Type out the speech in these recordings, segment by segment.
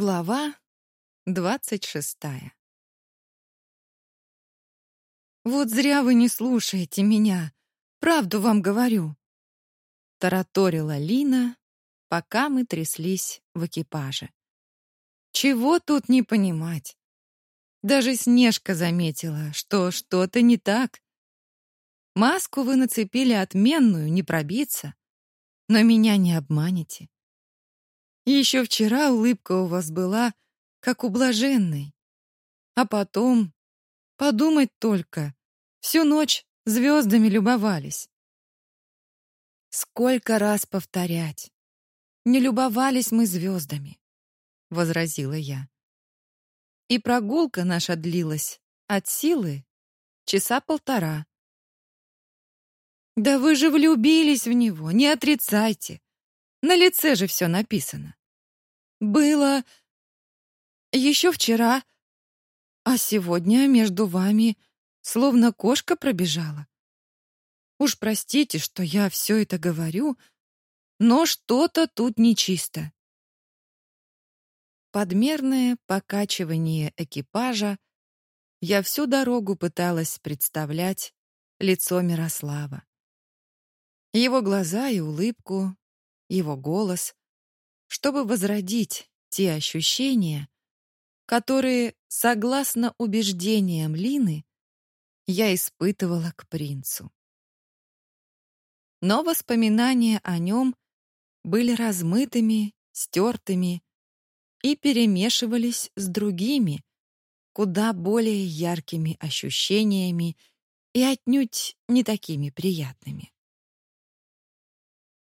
Глава двадцать шестая «Вот зря вы не слушаете меня. Правду вам говорю», — тараторила Лина, пока мы тряслись в экипаже. «Чего тут не понимать? Даже Снежка заметила, что что-то не так. Маску вы нацепили отменную, не пробиться, но меня не обманете. Еще вчера улыбка у вас была, как у блаженной. А потом, подумать только, всю ночь звездами любовались. Сколько раз повторять? Не любовались мы звездами, возразила я. И прогулка наша длилась от силы часа полтора. Да вы же влюбились в него, не отрицайте. На лице же все написано. Было еще вчера, а сегодня между вами словно кошка пробежала. Уж простите, что я все это говорю, но что-то тут нечисто. Подмерное покачивание экипажа я всю дорогу пыталась представлять лицо Мирослава. Его глаза и улыбку, его голос, чтобы возродить те ощущения, которые, согласно убеждениям Лины, я испытывала к принцу. Но воспоминания о нем были размытыми, стертыми и перемешивались с другими, куда более яркими ощущениями и отнюдь не такими приятными.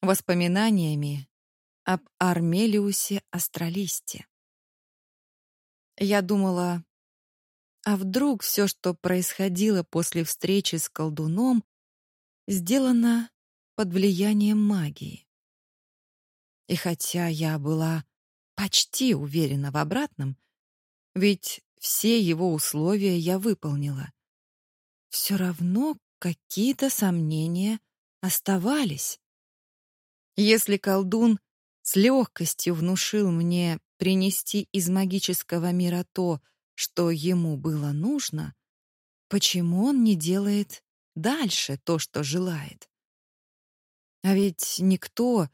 Воспоминаниями, об Армелиусе Астралисте. Я думала, а вдруг все, что происходило после встречи с колдуном, сделано под влиянием магии. И хотя я была почти уверена в обратном, ведь все его условия я выполнила, все равно какие-то сомнения оставались. Если колдун с легкостью внушил мне принести из магического мира то, что ему было нужно, почему он не делает дальше то, что желает? А ведь никто,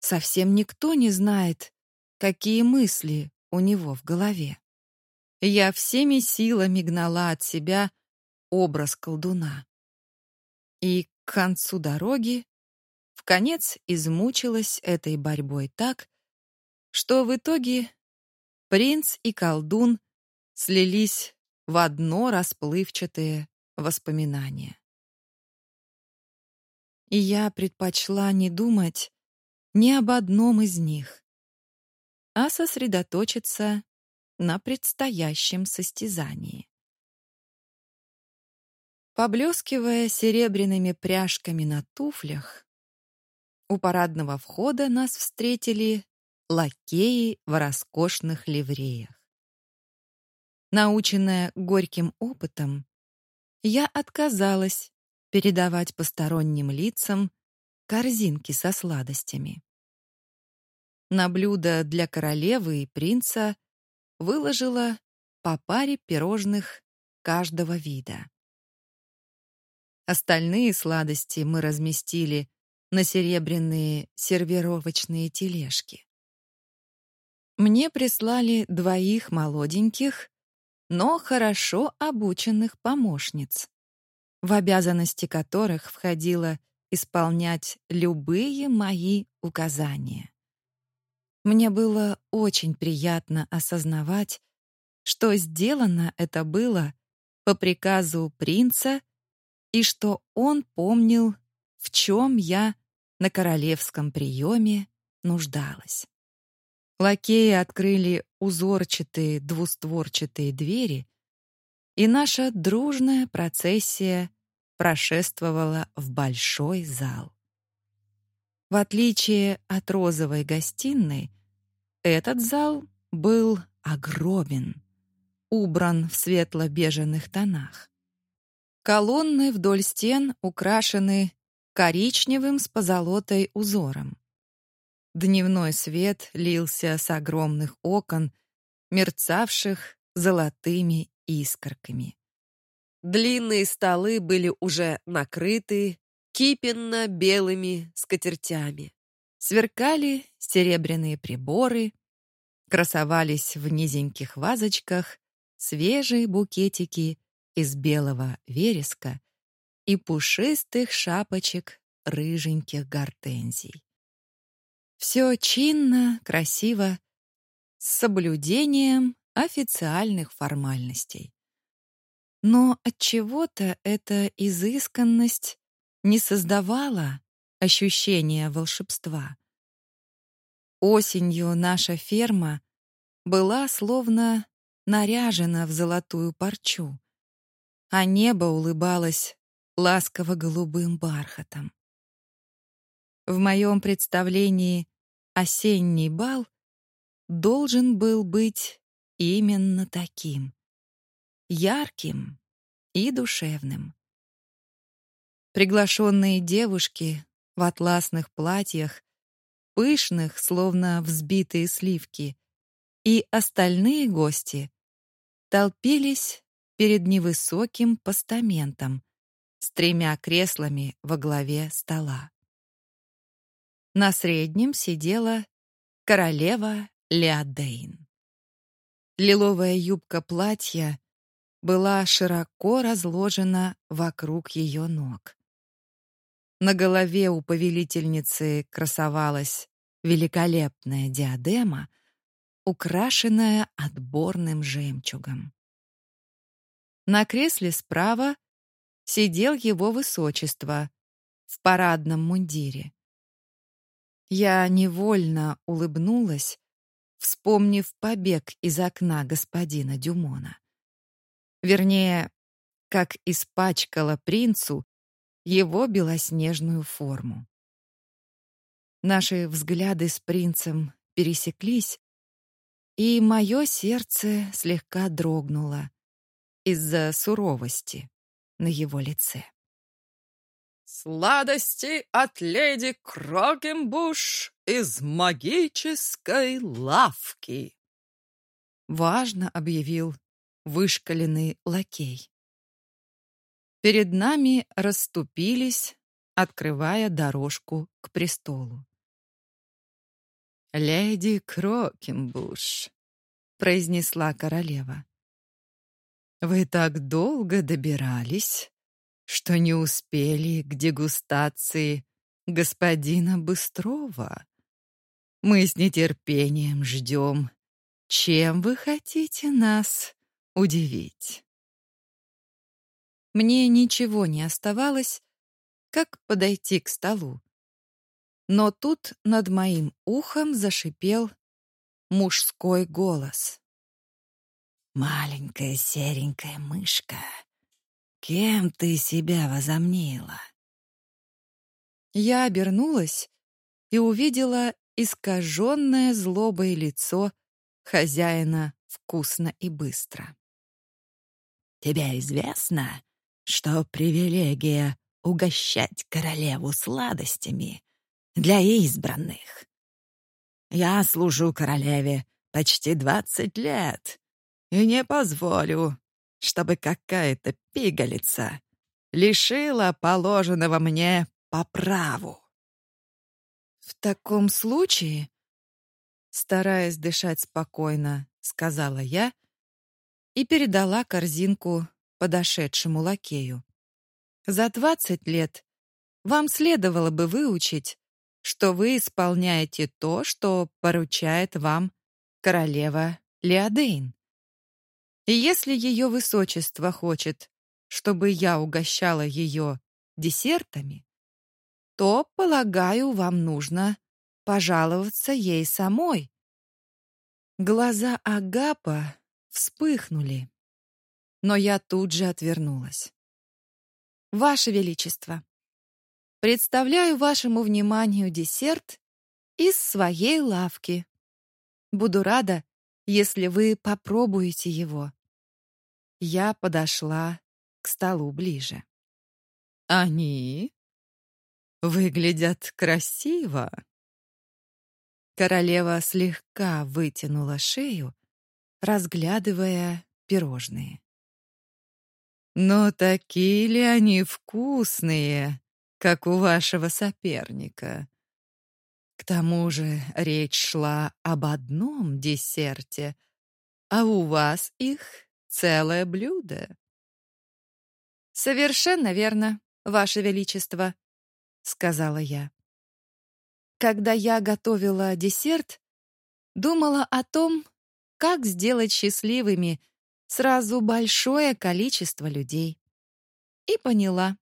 совсем никто не знает, какие мысли у него в голове. Я всеми силами гнала от себя образ колдуна. И к концу дороги конец измучилась этой борьбой так, что в итоге принц и колдун слились в одно расплывчатое воспоминание. И я предпочла не думать ни об одном из них, а сосредоточиться на предстоящем состязании. Поблескивая серебряными пряжками на туфлях, у парадного входа нас встретили лакеи в роскошных ливреях. Наученная горьким опытом, я отказалась передавать посторонним лицам корзинки со сладостями. На блюдо для королевы и принца выложила по паре пирожных каждого вида. Остальные сладости мы разместили на серебряные сервировочные тележки. Мне прислали двоих молоденьких, но хорошо обученных помощниц, в обязанности которых входило исполнять любые мои указания. Мне было очень приятно осознавать, что сделано это было по приказу принца и что он помнил в чем я на королевском приеме нуждалась. Лакеи открыли узорчатые двустворчатые двери, и наша дружная процессия прошествовала в большой зал. В отличие от розовой гостиной, этот зал был огромен, убран в светло-бежевых тонах. Колонны вдоль стен украшены коричневым с позолотой узором. Дневной свет лился с огромных окон, мерцавших золотыми искорками. Длинные столы были уже накрыты кипенно-белыми скатертями. Сверкали серебряные приборы, красовались в низеньких вазочках свежие букетики из белого вереска и пушистых шапочек рыженьких гортензий. Все чинно, красиво, с соблюдением официальных формальностей. Но от чего-то эта изысканность не создавала ощущения волшебства. Осенью наша ферма была словно наряжена в золотую парчу, а небо улыбалось ласково-голубым бархатом. В моем представлении осенний бал должен был быть именно таким ярким и душевным. Приглашенные девушки в атласных платьях, пышных, словно взбитые сливки, и остальные гости толпились перед невысоким постаментом с тремя креслами во главе стола. На среднем сидела королева Леодейн. Лиловая юбка платья была широко разложена вокруг ее ног. На голове у повелительницы красовалась великолепная диадема, украшенная отборным жемчугом. На кресле справа сидел его высочество в парадном мундире. Я невольно улыбнулась, вспомнив побег из окна господина Дюмона. Вернее, как испачкала принцу его белоснежную форму. Наши взгляды с принцем пересеклись, и мое сердце слегка дрогнуло из-за суровости на его лице. «Сладости от леди Крокенбуш из магической лавки!» Важно объявил вышкаленный лакей. Перед нами расступились, открывая дорожку к престолу. «Леди Крокенбуш», — произнесла королева. «Вы так долго добирались, что не успели к дегустации господина Быстрова. Мы с нетерпением ждем, чем вы хотите нас удивить». Мне ничего не оставалось, как подойти к столу. Но тут над моим ухом зашипел мужской голос. «Маленькая серенькая мышка, кем ты себя возомнила?» Я обернулась и увидела искаженное злобой лицо хозяина вкусно и быстро. «Тебе известно, что привилегия угощать королеву сладостями для избранных. Я служу королеве почти двадцать лет и не позволю, чтобы какая-то пигалица лишила положенного мне по праву. В таком случае, стараясь дышать спокойно, сказала я и передала корзинку подошедшему лакею. За двадцать лет вам следовало бы выучить, что вы исполняете то, что поручает вам королева Леодейн. И если ее высочество хочет, чтобы я угощала ее десертами, то, полагаю, вам нужно пожаловаться ей самой. Глаза Агапа вспыхнули но я тут же отвернулась. Ваше величество, представляю вашему вниманию десерт из своей лавки. Буду рада, если вы попробуете его. Я подошла к столу ближе. Они выглядят красиво. Королева слегка вытянула шею, разглядывая пирожные. Но такие ли они вкусные, как у вашего соперника? К тому же речь шла об одном десерте, а у вас их целое блюдо. Совершенно верно, ваше величество, сказала я. Когда я готовила десерт, думала о том, как сделать счастливыми сразу большое количество людей. И поняла,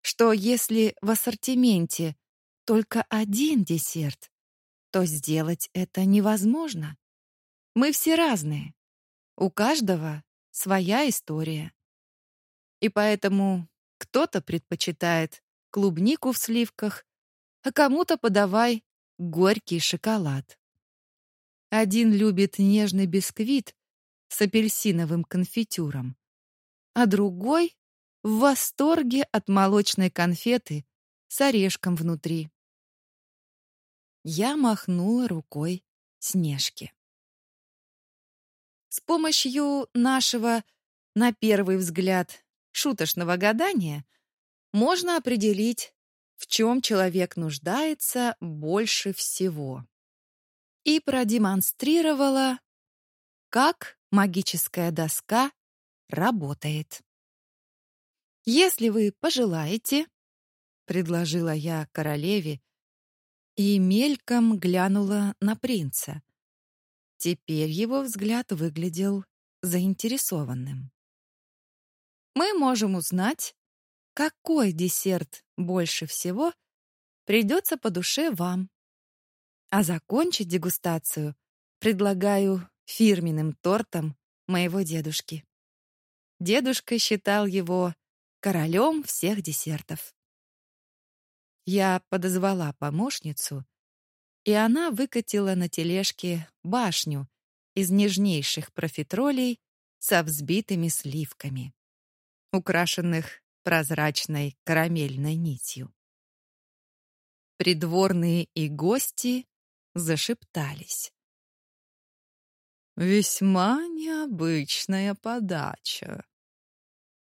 что если в ассортименте только один десерт, то сделать это невозможно. Мы все разные. У каждого своя история. И поэтому кто-то предпочитает клубнику в сливках, а кому-то подавай горький шоколад. Один любит нежный бисквит, с апельсиновым конфитюром, а другой в восторге от молочной конфеты с орешком внутри. Я махнула рукой Снежке. С помощью нашего, на первый взгляд, шуточного гадания можно определить, в чем человек нуждается больше всего. И продемонстрировала, как магическая доска работает. Если вы пожелаете, предложила я королеве и мельком глянула на принца. Теперь его взгляд выглядел заинтересованным. Мы можем узнать, какой десерт больше всего придется по душе вам. А закончить дегустацию предлагаю фирменным тортом моего дедушки. Дедушка считал его королем всех десертов. Я подозвала помощницу, и она выкатила на тележке башню из нежнейших профитролей со взбитыми сливками, украшенных прозрачной карамельной нитью. Придворные и гости зашептались. Весьма необычная подача.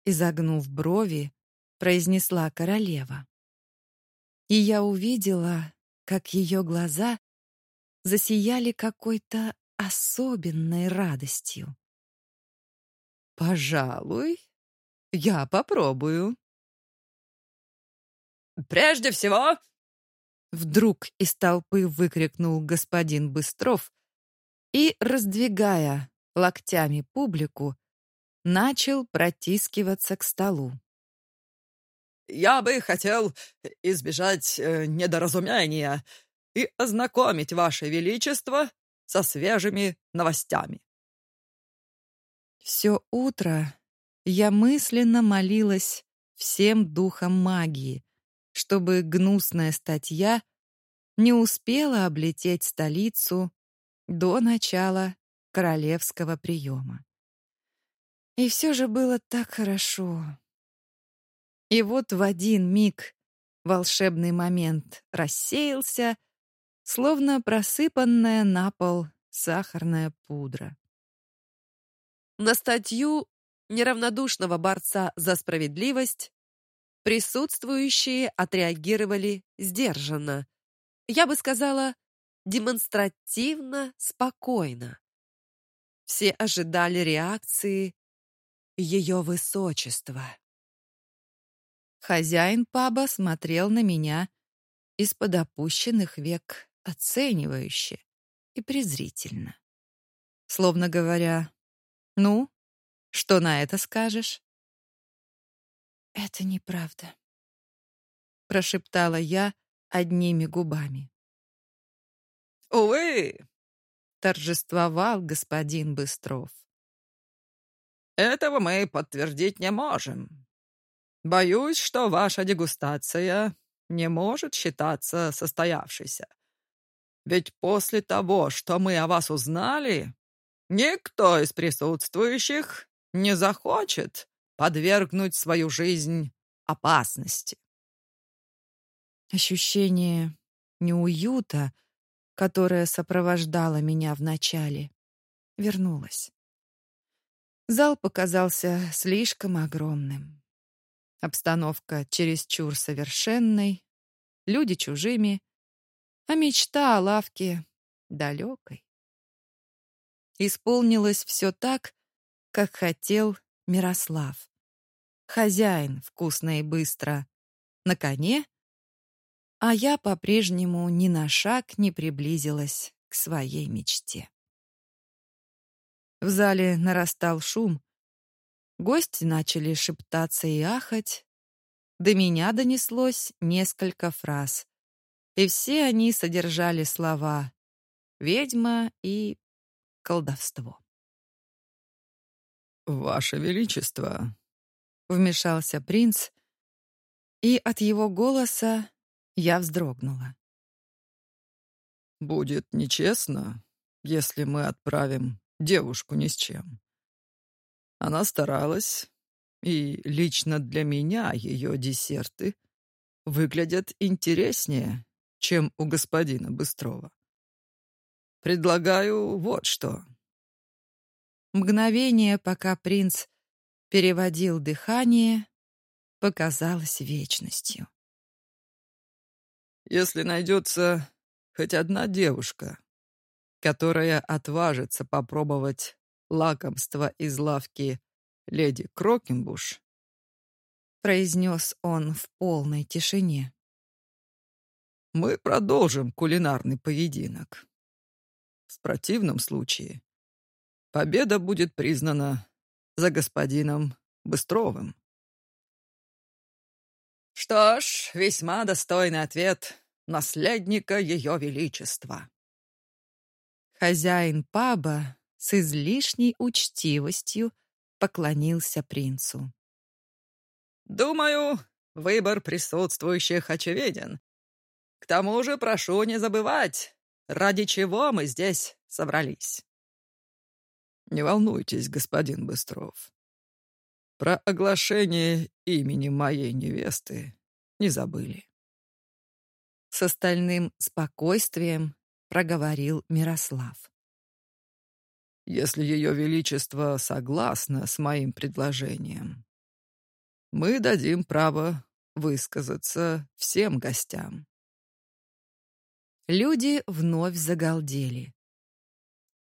Изогнув брови, произнесла королева. И я увидела, как ее глаза засияли какой-то особенной радостью. Пожалуй, я попробую. Прежде всего, вдруг из толпы выкрикнул господин Быстров, и, раздвигая локтями публику, начал протискиваться к столу. «Я бы хотел избежать э, недоразумения и ознакомить Ваше Величество со свежими новостями». Все утро я мысленно молилась всем духам магии, чтобы гнусная статья не успела облететь столицу до начала королевского приема. И все же было так хорошо. И вот в один миг волшебный момент рассеялся, словно просыпанная на пол сахарная пудра. На статью неравнодушного борца за справедливость присутствующие отреагировали сдержанно. Я бы сказала, демонстративно спокойно. Все ожидали реакции ее высочества. Хозяин паба смотрел на меня из-под опущенных век оценивающе и презрительно. Словно говоря, «Ну, что на это скажешь?» «Это неправда», — прошептала я одними губами. «Увы!» — торжествовал господин Быстров. «Этого мы подтвердить не можем. Боюсь, что ваша дегустация не может считаться состоявшейся. Ведь после того, что мы о вас узнали, никто из присутствующих не захочет подвергнуть свою жизнь опасности. Ощущение неуюта которая сопровождала меня в начале, вернулась. Зал показался слишком огромным. Обстановка чересчур совершенной, люди чужими, а мечта о лавке далекой. Исполнилось все так, как хотел Мирослав. Хозяин вкусно и быстро на коне, а я по-прежнему ни на шаг не приблизилась к своей мечте. В зале нарастал шум. Гости начали шептаться и ахать. До меня донеслось несколько фраз, и все они содержали слова «ведьма» и «колдовство». «Ваше Величество!» — вмешался принц, и от его голоса я вздрогнула. «Будет нечестно, если мы отправим девушку ни с чем. Она старалась, и лично для меня ее десерты выглядят интереснее, чем у господина Быстрова. Предлагаю вот что. Мгновение, пока принц переводил дыхание, показалось вечностью. Если найдется хоть одна девушка, которая отважится попробовать лакомство из лавки леди Крокенбуш, произнес он в полной тишине. Мы продолжим кулинарный поединок. В противном случае победа будет признана за господином Быстровым. Что ж, весьма достойный ответ наследника Ее Величества. Хозяин паба с излишней учтивостью поклонился принцу. «Думаю, выбор присутствующих очевиден. К тому же прошу не забывать, ради чего мы здесь собрались». «Не волнуйтесь, господин Быстров. Про оглашение имени моей невесты не забыли». С остальным спокойствием проговорил Мирослав. «Если Ее Величество согласно с моим предложением, мы дадим право высказаться всем гостям». Люди вновь загалдели.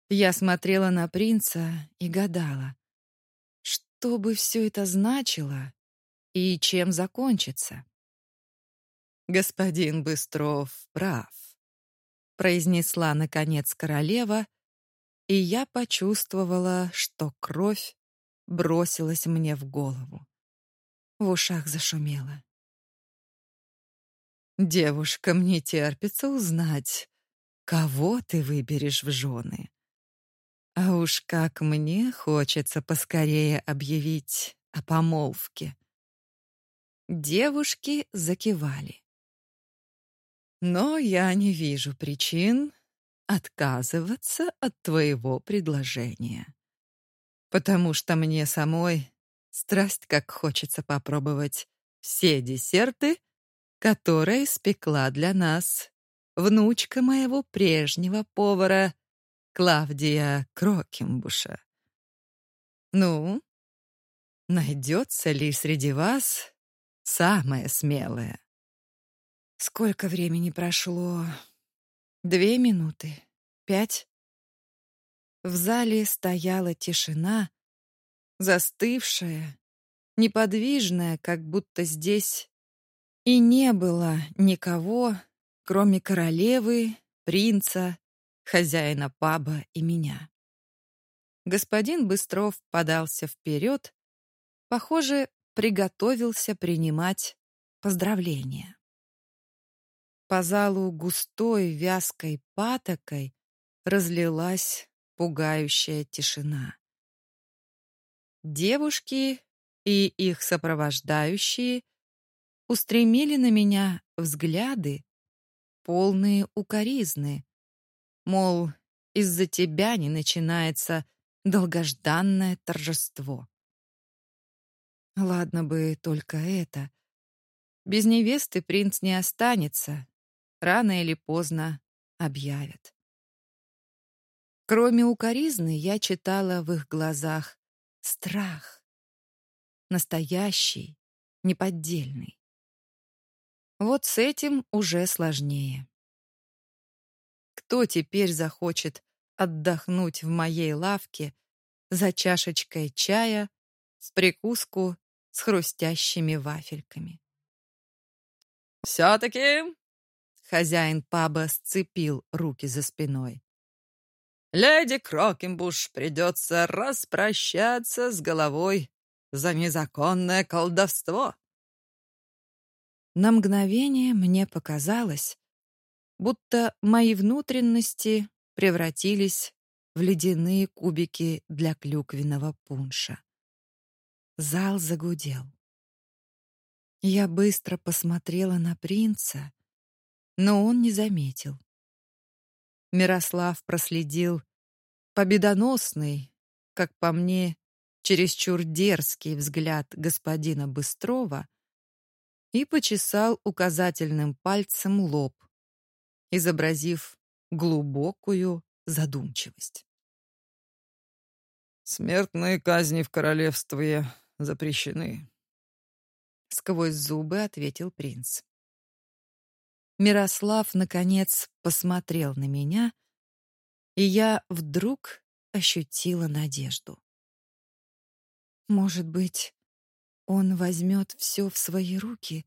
Я смотрела на принца и гадала, что бы все это значило и чем закончится. Господин Быстров прав произнесла наконец королева, и я почувствовала, что кровь бросилась мне в голову. В ушах зашумело. Девушка, мне терпится узнать, кого ты выберешь в жены. А уж как мне хочется поскорее объявить о помолвке. Девушки закивали. Но я не вижу причин отказываться от твоего предложения. Потому что мне самой страсть как хочется попробовать все десерты, которые спекла для нас внучка моего прежнего повара Клавдия Крокембуша. Ну, найдется ли среди вас самая смелая? Сколько времени прошло? Две минуты? Пять? В зале стояла тишина, застывшая, неподвижная, как будто здесь и не было никого, кроме королевы, принца, хозяина паба и меня. Господин Быстров подался вперед, похоже, приготовился принимать поздравления. По залу густой вязкой патокой разлилась пугающая тишина. Девушки и их сопровождающие устремили на меня взгляды, полные укоризны, мол, из-за тебя не начинается долгожданное торжество. Ладно бы только это. Без невесты принц не останется, Рано или поздно объявят. Кроме укоризны, я читала в их глазах страх. Настоящий, неподдельный. Вот с этим уже сложнее. Кто теперь захочет отдохнуть в моей лавке за чашечкой чая с прикуску с хрустящими вафельками? «Все-таки...» Хозяин паба сцепил руки за спиной. «Леди Крокенбуш придется распрощаться с головой за незаконное колдовство». На мгновение мне показалось, будто мои внутренности превратились в ледяные кубики для клюквенного пунша. Зал загудел. Я быстро посмотрела на принца, но он не заметил. Мирослав проследил победоносный, как по мне, чересчур дерзкий взгляд господина Быстрова и почесал указательным пальцем лоб, изобразив глубокую задумчивость. «Смертные казни в королевстве запрещены», — сквозь зубы ответил принц. Мирослав, наконец, посмотрел на меня, и я вдруг ощутила надежду. Может быть, он возьмет все в свои руки,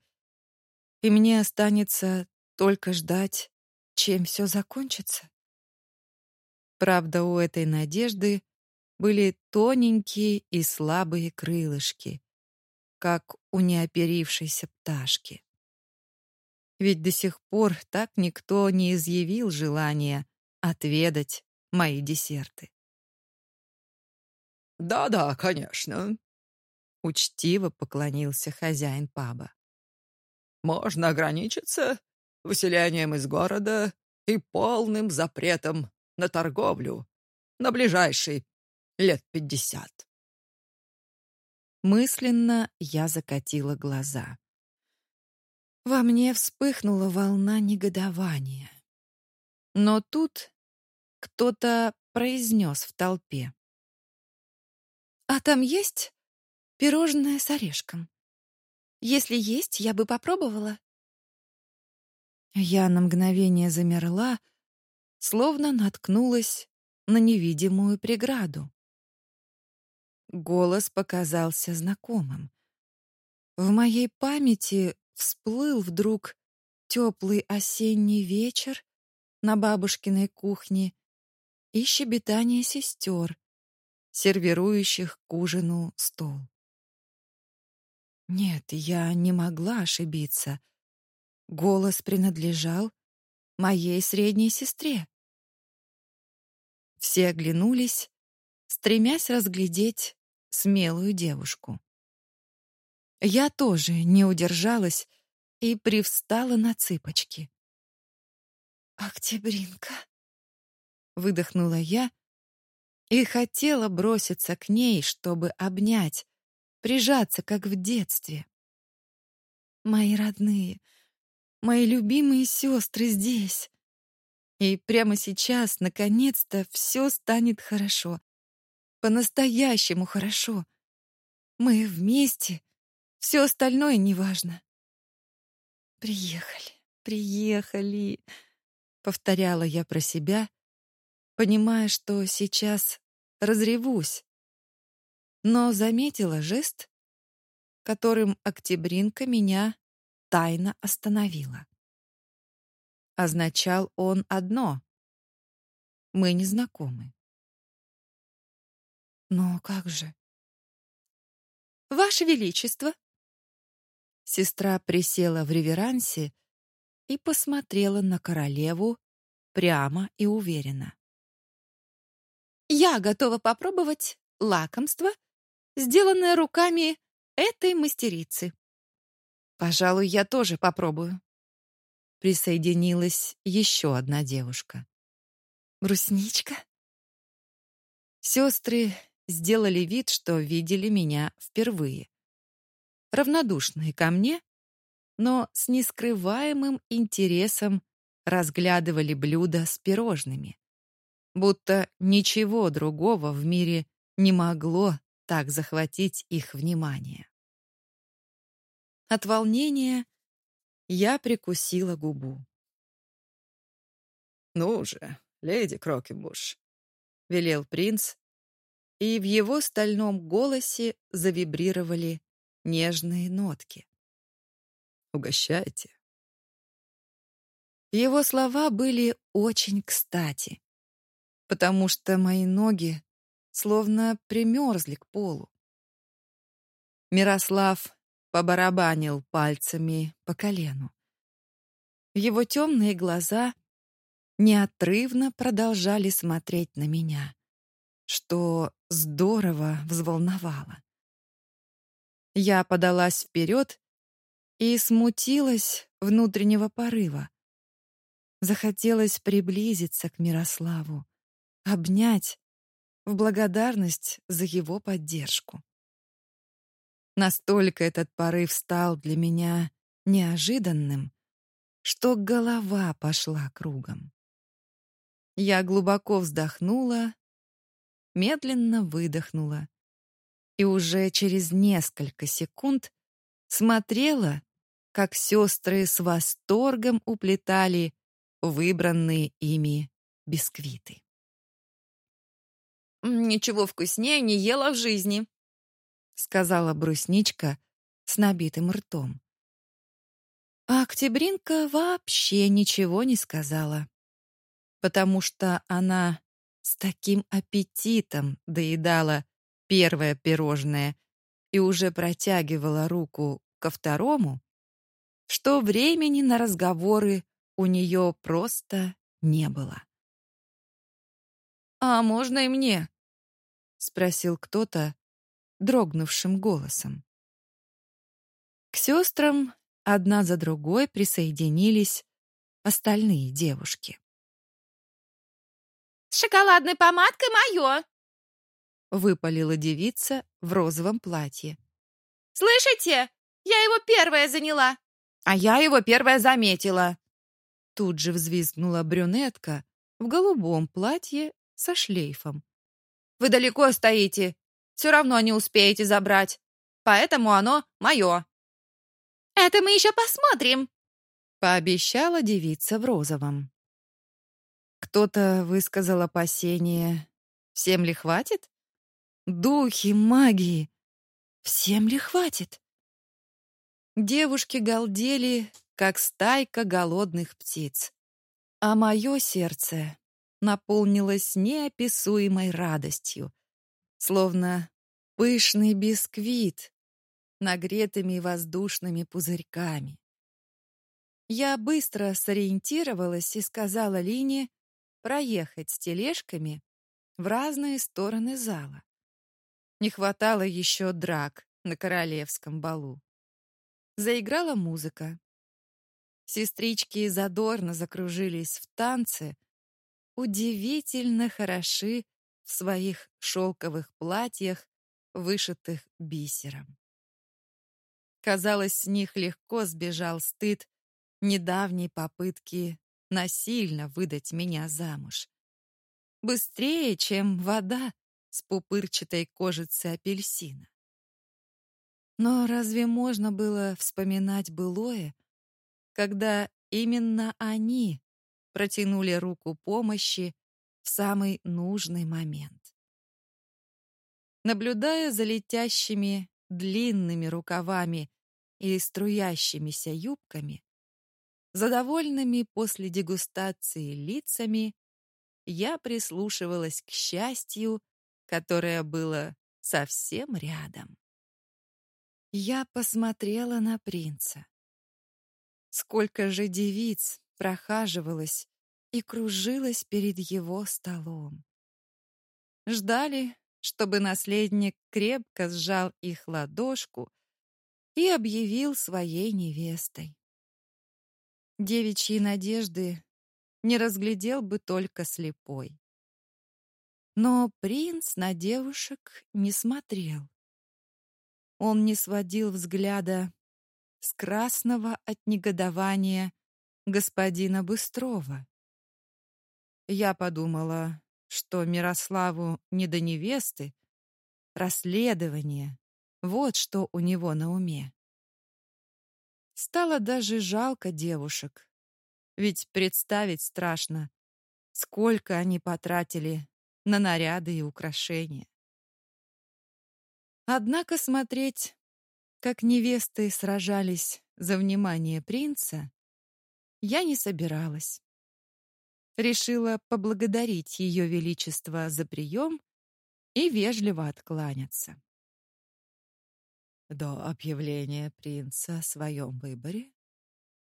и мне останется только ждать, чем все закончится. Правда, у этой надежды были тоненькие и слабые крылышки, как у неоперившейся пташки. Ведь до сих пор так никто не изъявил желания отведать мои десерты. «Да-да, конечно», Учтиво поклонился хозяин паба. Можно ограничиться выселением из города и полным запретом на торговлю на ближайшие лет пятьдесят. Мысленно я закатила глаза. Во мне вспыхнула волна негодования. Но тут кто-то произнес в толпе. «А там есть Пирожное с орешком. Если есть, я бы попробовала. Я на мгновение замерла, словно наткнулась на невидимую преграду. Голос показался знакомым. В моей памяти всплыл вдруг теплый осенний вечер на бабушкиной кухне и щебетание сестер, сервирующих к ужину стол. Нет, я не могла ошибиться. Голос принадлежал моей средней сестре. Все оглянулись, стремясь разглядеть смелую девушку. Я тоже не удержалась и привстала на цыпочки. «Октябринка!» — выдохнула я и хотела броситься к ней, чтобы обнять, прижаться, как в детстве. Мои родные, мои любимые сестры здесь. И прямо сейчас, наконец-то, все станет хорошо. По-настоящему хорошо. Мы вместе, все остальное неважно. Приехали, приехали, повторяла я про себя, понимая, что сейчас разревусь, но заметила жест, которым Октябринка меня тайно остановила. Означал он одно — мы не знакомы. Но как же? «Ваше Величество!» Сестра присела в реверансе и посмотрела на королеву прямо и уверенно. «Я готова попробовать лакомство, сделанное руками этой мастерицы. Пожалуй, я тоже попробую. Присоединилась еще одна девушка. Брусничка. Сестры сделали вид, что видели меня впервые. Равнодушные ко мне, но с нескрываемым интересом разглядывали блюда с пирожными. Будто ничего другого в мире не могло так захватить их внимание. От волнения я прикусила губу. «Ну же, леди Крокенбуш», — велел принц, и в его стальном голосе завибрировали нежные нотки. «Угощайте». Его слова были очень кстати, потому что мои ноги словно примерзли к полу. Мирослав побарабанил пальцами по колену. Его темные глаза неотрывно продолжали смотреть на меня, что здорово взволновало. Я подалась вперед и смутилась внутреннего порыва. Захотелось приблизиться к Мирославу, обнять в благодарность за его поддержку. Настолько этот порыв стал для меня неожиданным, что голова пошла кругом. Я глубоко вздохнула, медленно выдохнула и уже через несколько секунд смотрела, как сестры с восторгом уплетали выбранные ими бисквиты. «Ничего вкуснее не ела в жизни», — сказала брусничка с набитым ртом. А Октябринка вообще ничего не сказала потому что она с таким аппетитом доедала первое пирожное и уже протягивала руку ко второму, что времени на разговоры у нее просто не было. «А можно и мне?» — спросил кто-то дрогнувшим голосом. К сестрам одна за другой присоединились остальные девушки. С шоколадной помадкой мое!» Выпалила девица в розовом платье. «Слышите? Я его первая заняла!» «А я его первая заметила!» Тут же взвизгнула брюнетка в голубом платье со шлейфом. «Вы далеко стоите, все равно не успеете забрать, поэтому оно мое!» «Это мы еще посмотрим!» пообещала девица в розовом. Кто-то высказал опасение. Всем ли хватит? Духи магии! Всем ли хватит? Девушки галдели, как стайка голодных птиц. А мое сердце наполнилось неописуемой радостью, словно пышный бисквит, нагретыми воздушными пузырьками. Я быстро сориентировалась и сказала Лине, проехать с тележками в разные стороны зала. Не хватало еще драк на королевском балу. Заиграла музыка. Сестрички задорно закружились в танце, удивительно хороши в своих шелковых платьях, вышитых бисером. Казалось, с них легко сбежал стыд недавней попытки насильно выдать меня замуж. Быстрее, чем вода с пупырчатой кожицей апельсина. Но разве можно было вспоминать былое, когда именно они протянули руку помощи в самый нужный момент? Наблюдая за летящими длинными рукавами и струящимися юбками, за довольными после дегустации лицами я прислушивалась к счастью, которое было совсем рядом. Я посмотрела на принца. Сколько же девиц прохаживалось и кружилось перед его столом. Ждали, чтобы наследник крепко сжал их ладошку и объявил своей невестой. Девичьи надежды не разглядел бы только слепой. Но принц на девушек не смотрел. Он не сводил взгляда с красного от негодования господина Быстрова. Я подумала, что Мирославу не до невесты, расследование — вот что у него на уме. Стало даже жалко девушек, ведь представить страшно, сколько они потратили на наряды и украшения. Однако смотреть, как невесты сражались за внимание принца, я не собиралась. Решила поблагодарить ее величество за прием и вежливо откланяться. До объявления принца о своем выборе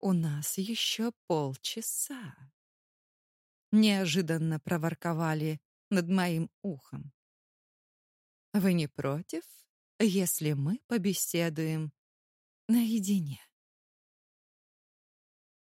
у нас еще полчаса. Неожиданно проворковали над моим ухом. Вы не против, если мы побеседуем наедине?